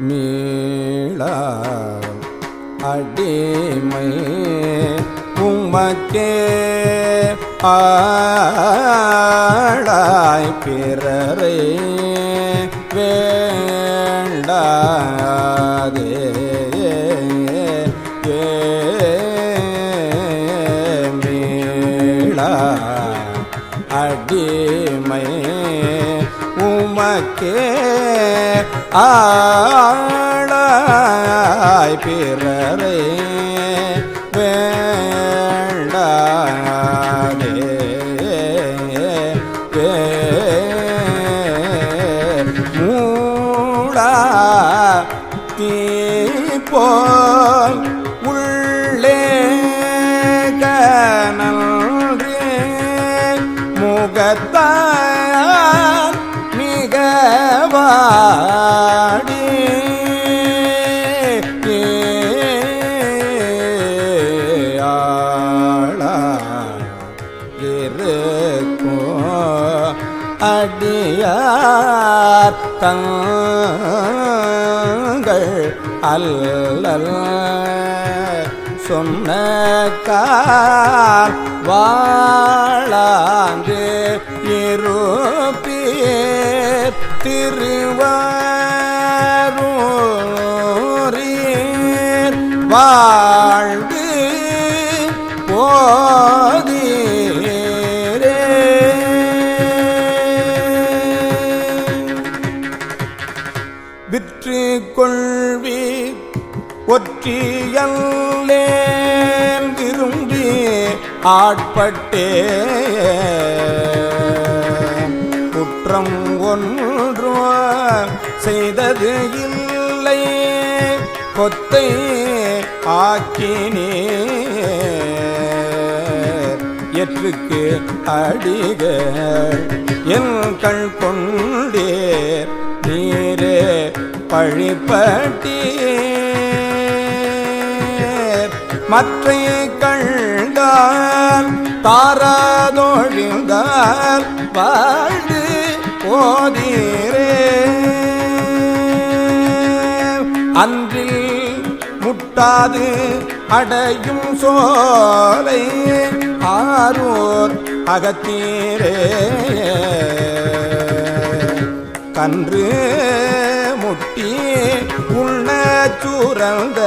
மீள அடிமை உமக்கே ஆளாய் பிறரே வேண்டா. உமக்கே ஆளாய் பிறரே வேண்டாதே. மூடா போ அடியார் தங்கள் அல்லல் சொன்ன கால் வாழாந்து இருப்பீர் திருவாரூரீர் வாழ்ந்து போ கடல்லேன் விரும்பி ஆட்பட்டே குற்றம் ஒன்று செய்தது இல்லை. கொத்தை ஆக்கினே எற்றுக்கு அடிகள் என் கண் கொண்டே நீரே பழிப்பட்டே மற்ற கண்டால் தாராதொழிந்தால் வாழ்ந்து போதீரே. அன்றில் முட்டாது அடையும் சோலை ஆரூர் அகத்தீரே. கன்று முட்டி உண்ண சுரந்த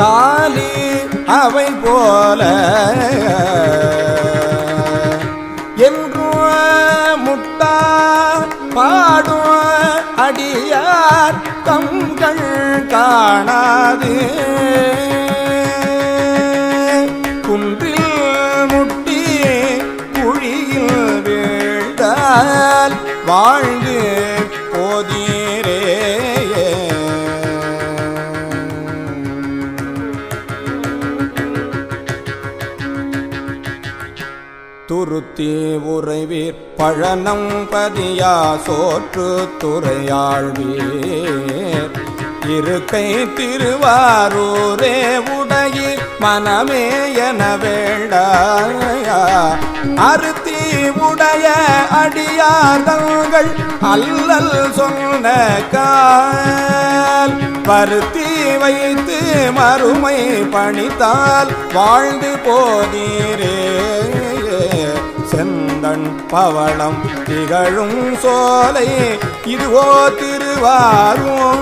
காலி அவை போல. என்று முட்டா பாடும் அடியார் தங்கள் காணாது. குன்றில் முட்டி குழியில் வீழ்ந்தால் வாழ் துருத்தி உறைவீர். பழனம் பதியா சோற்று துறையாழ்வீர். இருக்கை திருவாரூரே உடையீர் மனமே என வேண்டாயா. அறுத்தி உடைய அடியார்கள் அல்லல் சொன்ன கால். பருத்தி வைத்து மறுமை பணித்தால் வாழ்ந்து போதீரே. செந்தன் பவளம் திகழும் சோலை. இதுவோ திருவாரூர்.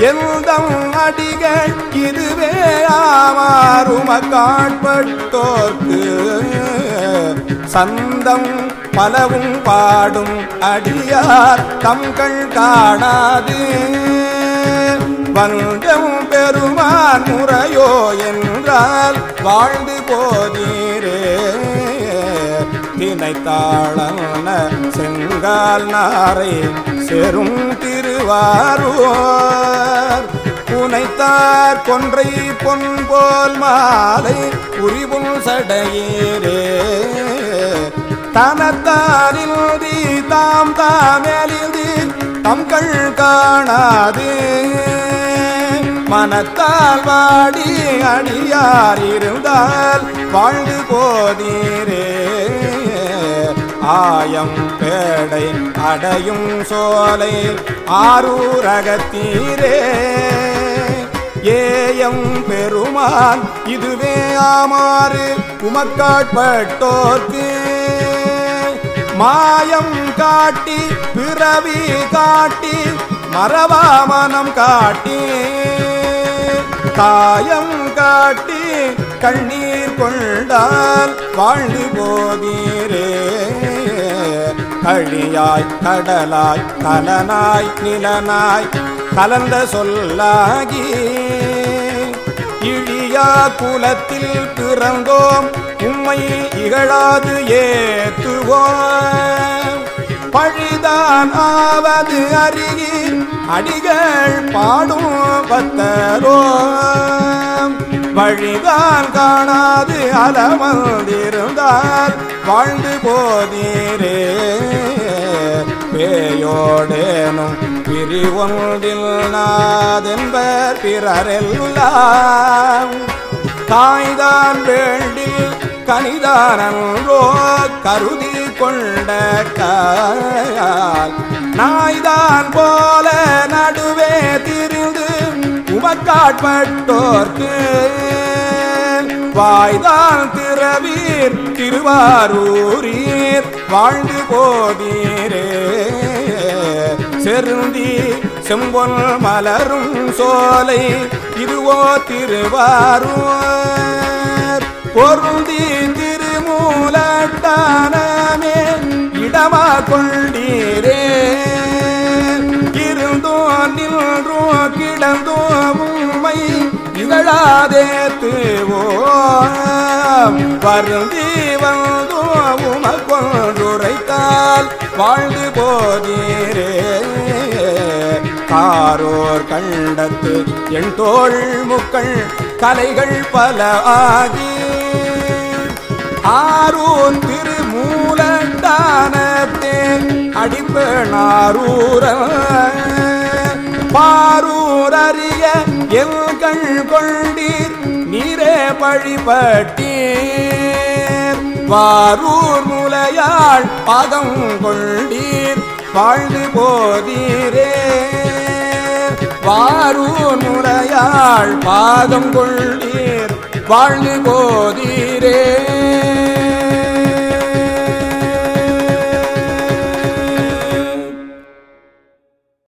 எந்தம் அடிகள் இதுவே ஆமாறும காட்பட்டோர்க்கு. சந்தம் பலவும் பாடும் அடியார் தங்கள் காணாது. வந்தம் பெருமான் முறையோ என்றால் வாழ்ந்து போதே நினைத்தாளன செங்கால் நாரை செரும் திருவாரூர். புனைத்தார் கொன்றை பொன் போல் மாலை புரிவும் சடையீரே. தனத்தாரில்தி தாம் தாமெலிதி தம்கள் காணாது. மனத்தால் வாடி அடியார் இருந்தால் வாழ்ந்து போதீரே. ஆயம் பேடை அடையும் சோலை ஆரூரகத்தீரே. ஏயம் பெருமான் இதுவே ஆமாறு உமக்காட்பட்டோர்க்கு. மாயம் காட்டி பிறவி காட்டி மரவாமனம் காட்டி. தாயம் காட்டி கண்ணீர் கொண்டால் வாழ்ந்து போதீரே கழியாய் கடலாய் கலனாய் நிலனாய் கலந்த சொல்லாகி. இழியா குலத்தில் பிறந்தோம் உம்மை இகழாது ஏத்துவோம். பழிதான் ஆவது அருகி அடிகள் பாடும் பத்தரோ வழிதான் காணாது அலமந்திருந்தால் வாழ்ந்து போதீரே. பேயோடேனும் பிரிவொன்றில் நாதென்பர் பிறரெல்லாம். தாய்தான் வேண்டில் கனிதானன்றோ கருதி கொண்ட கால் நாய்தான் போல நடுவே திரிந்து உமக்காட்பட்டோர்க்கு. வாய்தான் திரவீர் திருவாரூரீர். வாழ்ந்து போதீரே செருந்தி செம்பொன் மலரும் சோலை இதுவோ திருவாரூர். பொருந்தி திருமூலட்டானமே இடமா கொண்டீரே. இருந்தோ நின்றோ கிடந்தோ இகழாதேத்துவோ வருந்தி வந்தோ உமக்கொன்றுரைத்தால் வாழ்ந்து போதீரே காரோர் கண்டத்து என் தோள் முக்கள் கலைகள் பல ஆகி. ஆரோன் திருமூலட்டானத்தே அடிப்பனாரூர பாரூர் எல் கண் கொண்டீர் நீரே பழிபட்டீர். வாரூர் முலையாள் பாதம் கொண்டீர் வாழ்ந்து போதீரே. வாரூர் முலையாள் பாதம் கொண்டீர் வாழ்ந்து போதீரே.